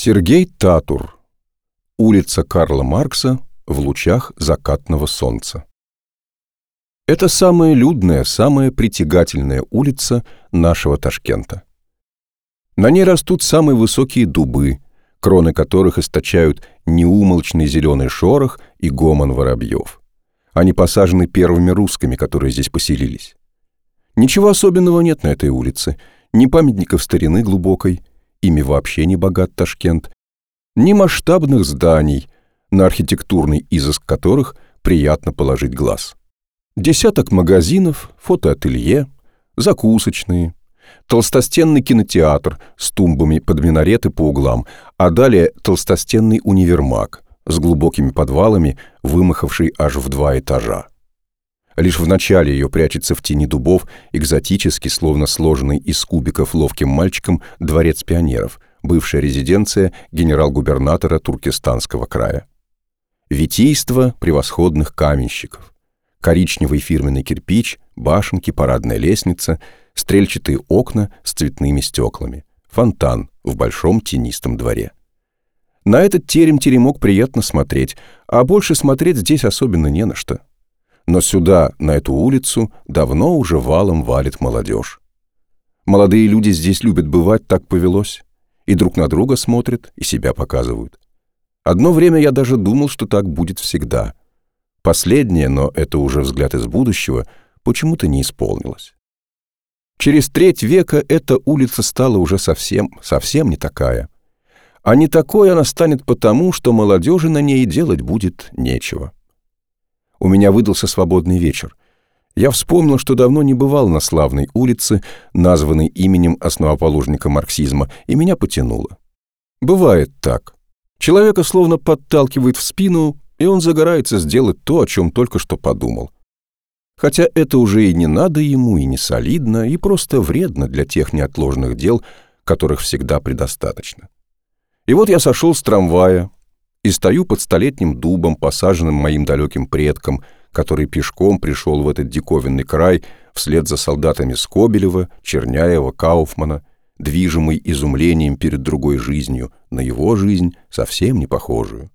Сергей Татур. Улица Карла Маркса в лучах закатного солнца. Это самая людная, самая притягательная улица нашего Ташкента. На ней растут самые высокие дубы, кроны которых источают неумолчный зеленый шорох и гомон воробьев. Они посажены первыми русскими, которые здесь поселились. Ничего особенного нет на этой улице, ни памятников старины глубокой, ими вообще не богат Ташкент, ни масштабных зданий, на архитектурный изыск которых приятно положить глаз. Десяток магазинов, фотоателье, закусочные, толстостенный кинотеатр с тумбами под минареты по углам, а далее толстостенный универмаг с глубокими подвалами, вымахавший аж в два этажа. Лишь в начале ее прячется в тени дубов экзотически, словно сложенный из кубиков ловким мальчиком, дворец пионеров, бывшая резиденция генерал-губернатора Туркестанского края. Витийство превосходных каменщиков. Коричневый фирменный кирпич, башенки, парадная лестница, стрельчатые окна с цветными стеклами, фонтан в большом тенистом дворе. На этот терем-теремок приятно смотреть, а больше смотреть здесь особенно не на что. Но сюда, на эту улицу, давно уже валом валит молодежь. Молодые люди здесь любят бывать, так повелось. И друг на друга смотрят, и себя показывают. Одно время я даже думал, что так будет всегда. Последнее, но это уже взгляд из будущего, почему-то не исполнилось. Через треть века эта улица стала уже совсем, совсем не такая. А не такой она станет потому, что молодежи на ней делать будет нечего. У меня выдался свободный вечер. Я вспомнил, что давно не бывал на славной улице, названной именем основоположника марксизма, и меня потянуло. Бывает так. Человека словно подталкивает в спину, и он загорается сделать то, о чем только что подумал. Хотя это уже и не надо ему, и не солидно, и просто вредно для тех неотложных дел, которых всегда предостаточно. И вот я сошел с трамвая, и стою под столетним дубом, посаженным моим далеким предком, который пешком пришел в этот диковинный край вслед за солдатами Скобелева, Черняева, Кауфмана, движимый изумлением перед другой жизнью, на его жизнь совсем не похожую.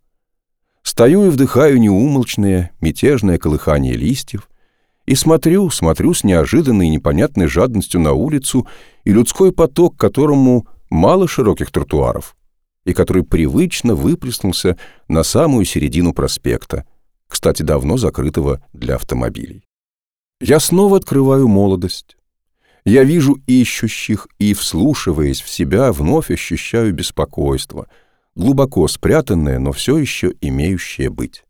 Стою и вдыхаю неумолчное, мятежное колыхание листьев, и смотрю, смотрю с неожиданной и непонятной жадностью на улицу и людской поток, которому мало широких тротуаров — и который привычно выплеснулся на самую середину проспекта, кстати, давно закрытого для автомобилей. Я снова открываю молодость. Я вижу ищущих и, вслушиваясь в себя, вновь ощущаю беспокойство, глубоко спрятанное, но все еще имеющее быть.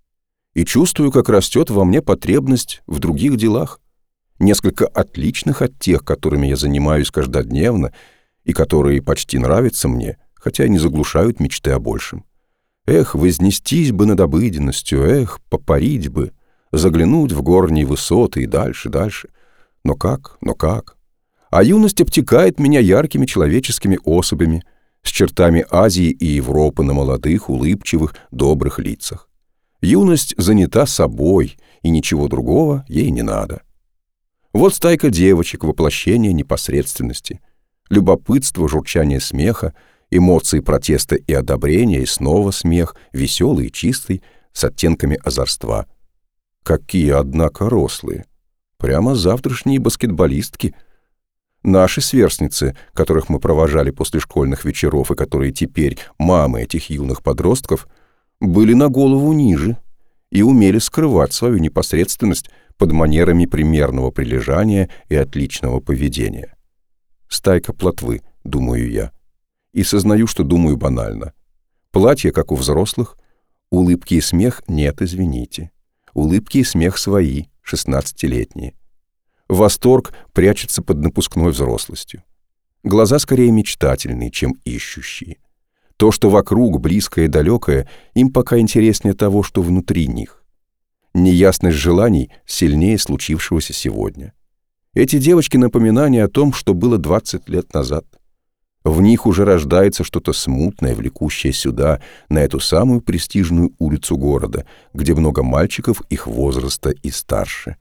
И чувствую, как растет во мне потребность в других делах, несколько отличных от тех, которыми я занимаюсь каждодневно и которые почти нравятся мне, хотя не заглушают мечты о большем. Эх, вознестись бы над обыденностью, эх, попарить бы, заглянуть в горние высоты и дальше, дальше. Но как, но как? А юность обтекает меня яркими человеческими особями, с чертами Азии и Европы на молодых, улыбчивых, добрых лицах. Юность занята собой, и ничего другого ей не надо. Вот стайка девочек, воплощение непосредственности. Любопытство, журчание смеха — эмоции протеста и одобрения, и снова смех, веселый и чистый, с оттенками озорства. Какие, однако, рослые. Прямо завтрашние баскетболистки. Наши сверстницы, которых мы провожали после школьных вечеров и которые теперь мамы этих юных подростков, были на голову ниже и умели скрывать свою непосредственность под манерами примерного прилежания и отличного поведения. Стайка плотвы, думаю я и сознаю, что думаю банально. Платье, как у взрослых, улыбки и смех нет, извините. Улыбки и смех свои, шестнадцатилетние. Восторг прячется под напускной взрослостью. Глаза скорее мечтательные, чем ищущие. То, что вокруг, близкое и далекое, им пока интереснее того, что внутри них. Неясность желаний сильнее случившегося сегодня. Эти девочки напоминание о том, что было 20 лет назад — в них уже рождается что-то смутное, влекущее сюда, на эту самую престижную улицу города, где много мальчиков их возраста и старше.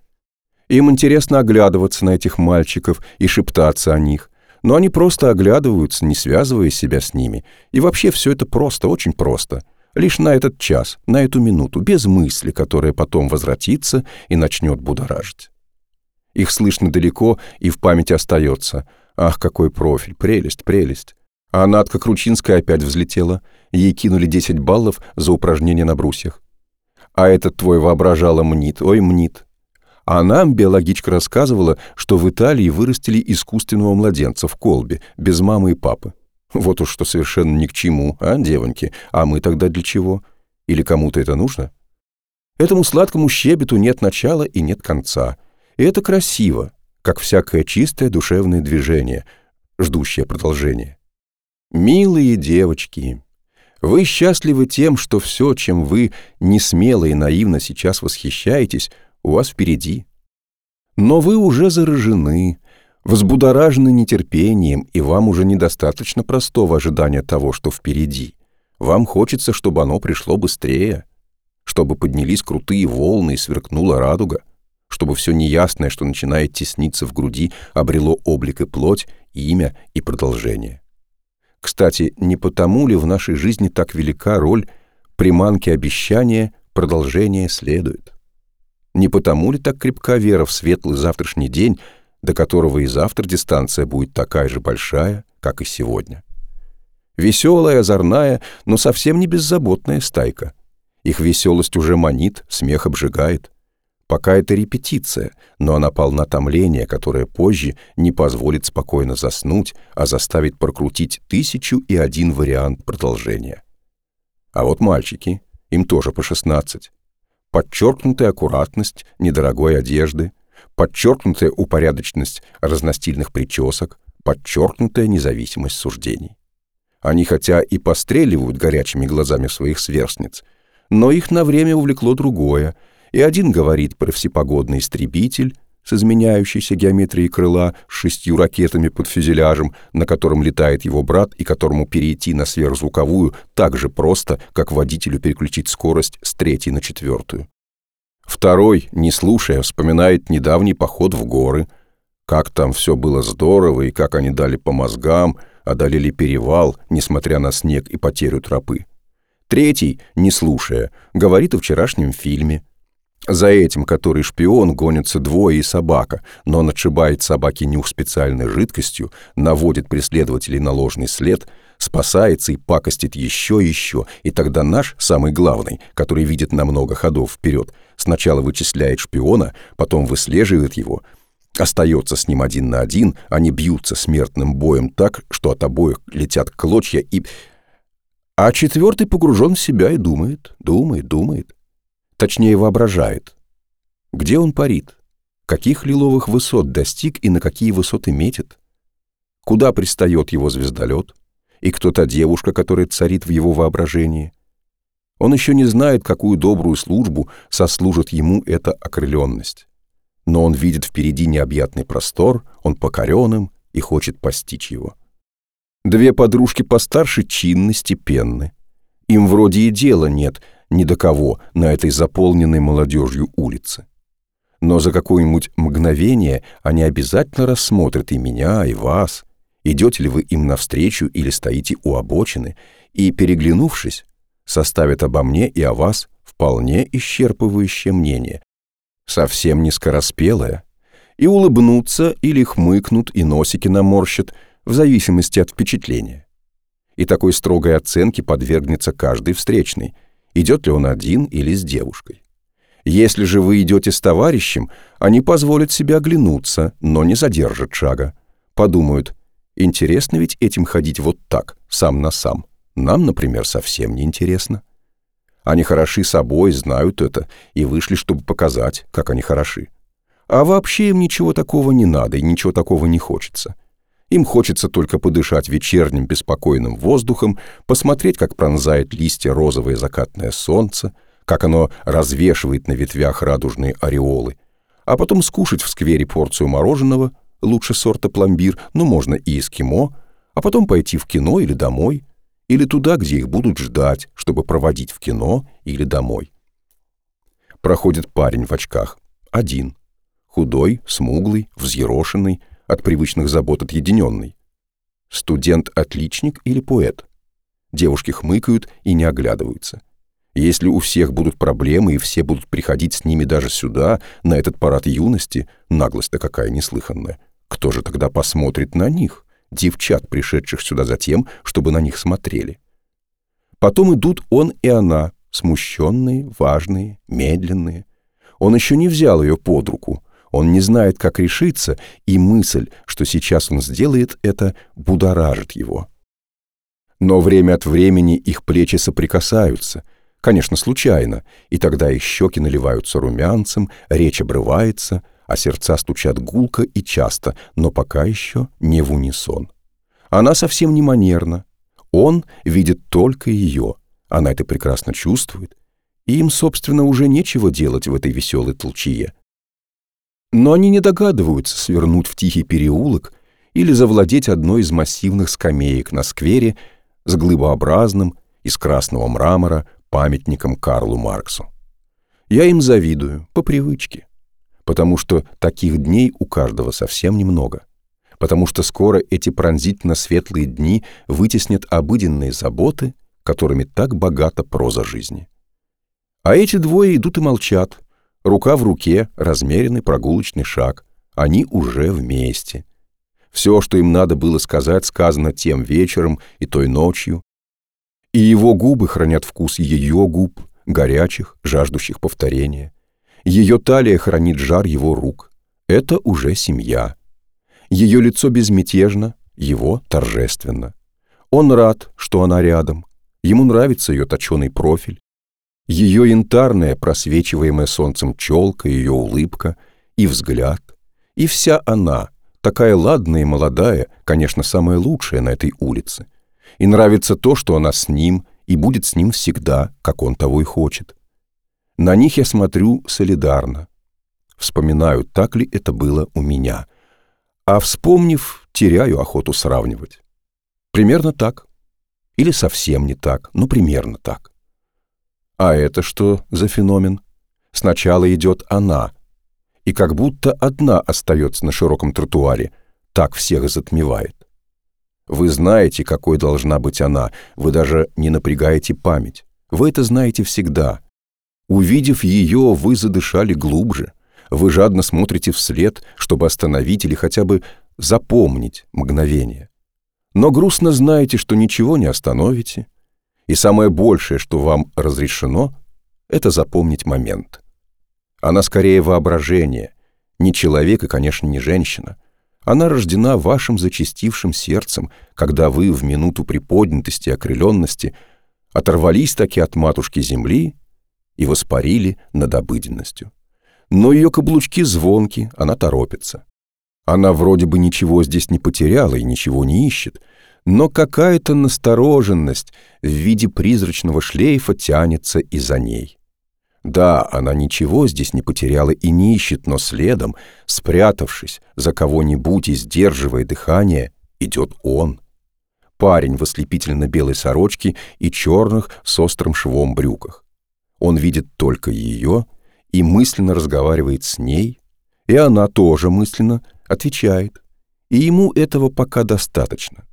Им интересно оглядываться на этих мальчиков и шептаться о них, Но они просто оглядываются, не связывая себя с ними. И вообще все это просто, очень просто. Лишь на этот час, на эту минуту, без мысли, которая потом возвратится и начнет будоражить. Их слышно далеко и в памяти остается. Ах, какой профиль, прелесть, прелесть. А Натка Кручинская опять взлетела. Ей кинули 10 баллов за упражнение на брусьях. А этот твой воображала мнит, ой, мнит. А нам биологичка рассказывала, что в Италии вырастили искусственного младенца в колбе, без мамы и папы. Вот уж что совершенно ни к чему, а, девоньки? А мы тогда для чего? Или кому-то это нужно? Этому сладкому щебету нет начала и нет конца. И это красиво, как всякое чистое душевное движение, ждущее продолжения. Милые девочки, вы счастливы тем, что все, чем вы не смело и наивно сейчас восхищаетесь, у вас впереди. Но вы уже заражены, взбудоражены нетерпением, и вам уже недостаточно простого ожидания того, что впереди. Вам хочется, чтобы оно пришло быстрее, чтобы поднялись крутые волны и сверкнула радуга, чтобы все неясное, что начинает тесниться в груди, обрело облик и плоть, имя и продолжение. Кстати, не потому ли в нашей жизни так велика роль приманки обещания, продолжение следует? Не потому ли так крепка вера в светлый завтрашний день, до которого и завтра дистанция будет такая же большая, как и сегодня? Веселая, озорная, но совсем не беззаботная стайка. Их веселость уже манит, смех обжигает. Пока это репетиция, но она полна томления, которое позже не позволит спокойно заснуть, а заставит прокрутить тысячу и один вариант продолжения. А вот мальчики, им тоже по 16 подчеркнутая аккуратность недорогой одежды, подчеркнутая упорядоченность разностильных причесок, подчеркнутая независимость суждений. Они хотя и постреливают горячими глазами своих сверстниц, но их на время увлекло другое, и один говорит про всепогодный истребитель, с изменяющейся геометрией крыла, с шестью ракетами под фюзеляжем, на котором летает его брат и которому перейти на сверхзвуковую так же просто, как водителю переключить скорость с третьей на четвертую. Второй, не слушая, вспоминает недавний поход в горы, как там все было здорово и как они дали по мозгам, одолели перевал, несмотря на снег и потерю тропы. Третий, не слушая, говорит о вчерашнем фильме – за этим, который шпион, гонятся двое и собака, но он отшибает собаки нюх специальной жидкостью, наводит преследователей на ложный след, спасается и пакостит еще и еще, и тогда наш, самый главный, который видит на много ходов вперед, сначала вычисляет шпиона, потом выслеживает его, остается с ним один на один, они бьются смертным боем так, что от обоих летят клочья и... А четвертый погружен в себя и думает, думает, думает точнее воображает. Где он парит? Каких лиловых высот достиг и на какие высоты метит? Куда пристает его звездолет? И кто та девушка, которая царит в его воображении? Он еще не знает, какую добрую службу сослужит ему эта окрыленность. Но он видит впереди необъятный простор, он покорен им и хочет постичь его. Две подружки постарше чинны, степенны. Им вроде и дела нет — ни до кого на этой заполненной молодежью улице. Но за какое-нибудь мгновение они обязательно рассмотрят и меня, и вас, идете ли вы им навстречу или стоите у обочины, и, переглянувшись, составят обо мне и о вас вполне исчерпывающее мнение, совсем не скороспелое, и улыбнутся или хмыкнут и носики наморщат, в зависимости от впечатления. И такой строгой оценке подвергнется каждый встречный – идет ли он один или с девушкой. Если же вы идете с товарищем, они позволят себе оглянуться, но не задержат шага. Подумают, интересно ведь этим ходить вот так, сам на сам. Нам, например, совсем не интересно. Они хороши собой, знают это, и вышли, чтобы показать, как они хороши. А вообще им ничего такого не надо и ничего такого не хочется. Им хочется только подышать вечерним беспокойным воздухом, посмотреть, как пронзает листья розовое закатное солнце, как оно развешивает на ветвях радужные ореолы, а потом скушать в сквере порцию мороженого, лучше сорта пломбир, ну, можно и эскимо, а потом пойти в кино или домой, или туда, где их будут ждать, чтобы проводить в кино или домой. Проходит парень в очках, один, худой, смуглый, взъерошенный, от привычных забот отъединенный. Студент-отличник или поэт? Девушки хмыкают и не оглядываются. Если у всех будут проблемы и все будут приходить с ними даже сюда, на этот парад юности, наглость-то какая неслыханная, кто же тогда посмотрит на них, девчат, пришедших сюда за тем, чтобы на них смотрели? Потом идут он и она, смущенные, важные, медленные. Он еще не взял ее под руку, он не знает, как решиться, и мысль, что сейчас он сделает это, будоражит его. Но время от времени их плечи соприкасаются, конечно, случайно, и тогда их щеки наливаются румянцем, речь обрывается, а сердца стучат гулко и часто, но пока еще не в унисон. Она совсем не манерна. Он видит только ее. Она это прекрасно чувствует. И им, собственно, уже нечего делать в этой веселой толчье. Но они не догадываются свернуть в тихий переулок или завладеть одной из массивных скамеек на сквере с глыбообразным из красного мрамора памятником Карлу Марксу. Я им завидую, по привычке, потому что таких дней у каждого совсем немного, потому что скоро эти пронзительно светлые дни вытеснят обыденные заботы, которыми так богата проза жизни. А эти двое идут и молчат, рука в руке, размеренный прогулочный шаг, они уже вместе. Все, что им надо было сказать, сказано тем вечером и той ночью, и его губы хранят вкус ее губ, горячих, жаждущих повторения. Ее талия хранит жар его рук. Это уже семья. Ее лицо безмятежно, его торжественно. Он рад, что она рядом. Ему нравится ее точеный профиль. Ее янтарная, просвечиваемая солнцем челка, ее улыбка и взгляд. И вся она, такая ладная и молодая, конечно, самая лучшая на этой улице — и нравится то, что она с ним и будет с ним всегда, как он того и хочет. На них я смотрю солидарно. Вспоминаю, так ли это было у меня. А вспомнив, теряю охоту сравнивать. Примерно так. Или совсем не так, но примерно так. А это что за феномен? Сначала идет она, и как будто одна остается на широком тротуаре, так всех затмевает. Вы знаете, какой должна быть она, вы даже не напрягаете память. Вы это знаете всегда. Увидев ее, вы задышали глубже. Вы жадно смотрите вслед, чтобы остановить или хотя бы запомнить мгновение. Но грустно знаете, что ничего не остановите, и самое большее, что вам разрешено, это запомнить момент. Она скорее воображение, не человек и, конечно, не женщина. Она рождена вашим зачастившим сердцем, когда вы в минуту приподнятости и окрыленности оторвались таки от матушки земли и воспарили над обыденностью. Но ее каблучки звонки, она торопится. Она вроде бы ничего здесь не потеряла и ничего не ищет, но какая-то настороженность в виде призрачного шлейфа тянется и за ней. Да, она ничего здесь не потеряла и не ищет, но следом, спрятавшись за кого-нибудь и сдерживая дыхание, идет он. Парень в ослепительно-белой сорочке и черных с острым швом брюках. Он видит только ее и мысленно разговаривает с ней, и она тоже мысленно отвечает, и ему этого пока достаточно.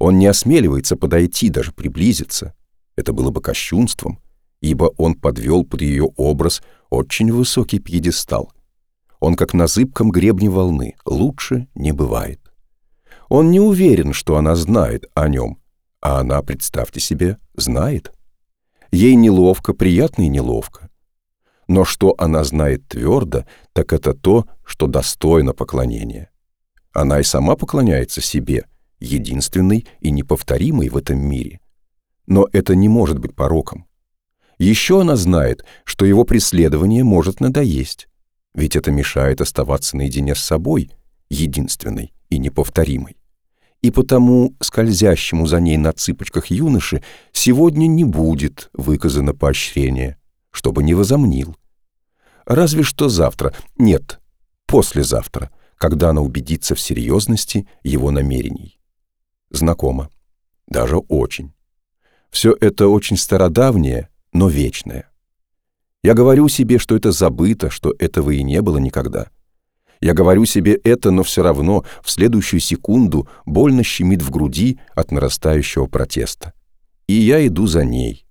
Он не осмеливается подойти, даже приблизиться. Это было бы кощунством — ибо он подвел под ее образ очень высокий пьедестал. Он как на зыбком гребне волны, лучше не бывает. Он не уверен, что она знает о нем, а она, представьте себе, знает. Ей неловко, приятно и неловко. Но что она знает твердо, так это то, что достойно поклонения. Она и сама поклоняется себе, единственной и неповторимой в этом мире. Но это не может быть пороком. Еще она знает, что его преследование может надоесть, ведь это мешает оставаться наедине с собой, единственной и неповторимой. И потому скользящему за ней на цыпочках юноше сегодня не будет выказано поощрение, чтобы не возомнил. Разве что завтра, нет, послезавтра, когда она убедится в серьезности его намерений. Знакомо. Даже очень. Все это очень стародавнее, но вечное. Я говорю себе, что это забыто, что этого и не было никогда. Я говорю себе это, но все равно в следующую секунду больно щемит в груди от нарастающего протеста. И я иду за ней.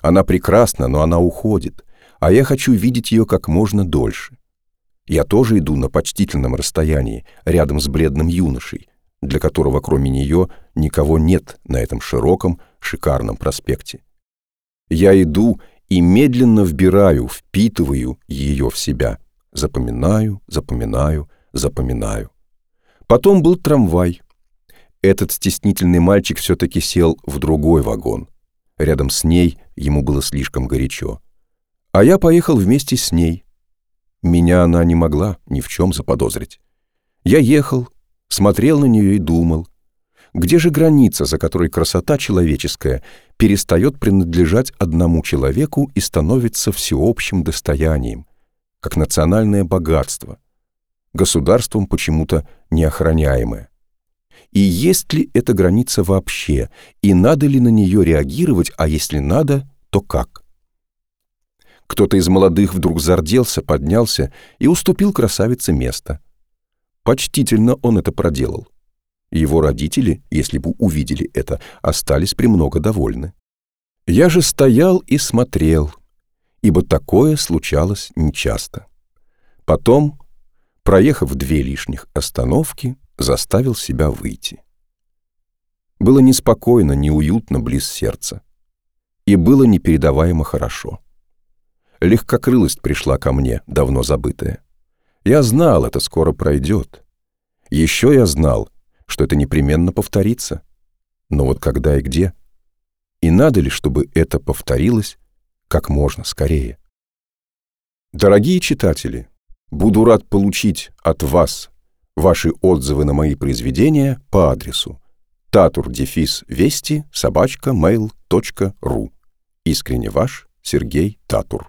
Она прекрасна, но она уходит, а я хочу видеть ее как можно дольше. Я тоже иду на почтительном расстоянии, рядом с бледным юношей, для которого кроме нее никого нет на этом широком, шикарном проспекте. Я иду и медленно вбираю, впитываю ее в себя. Запоминаю, запоминаю, запоминаю. Потом был трамвай. Этот стеснительный мальчик все-таки сел в другой вагон. Рядом с ней ему было слишком горячо. А я поехал вместе с ней. Меня она не могла ни в чем заподозрить. Я ехал, смотрел на нее и думал, где же граница, за которой красота человеческая перестает принадлежать одному человеку и становится всеобщим достоянием, как национальное богатство, государством почему-то неохраняемое? И есть ли эта граница вообще, и надо ли на нее реагировать, а если надо, то как? Кто-то из молодых вдруг зарделся, поднялся и уступил красавице место. Почтительно он это проделал. Его родители, если бы увидели это, остались премного довольны. Я же стоял и смотрел, ибо такое случалось нечасто. Потом, проехав две лишних остановки, заставил себя выйти. Было неспокойно, неуютно близ сердца. И было непередаваемо хорошо. Легкокрылость пришла ко мне, давно забытая. Я знал, это скоро пройдет. Еще я знал, что это непременно повторится. Но вот когда и где? И надо ли, чтобы это повторилось как можно скорее? Дорогие читатели, буду рад получить от вас ваши отзывы на мои произведения по адресу tatur-вести собачка mail.ru Искренне ваш Сергей Татур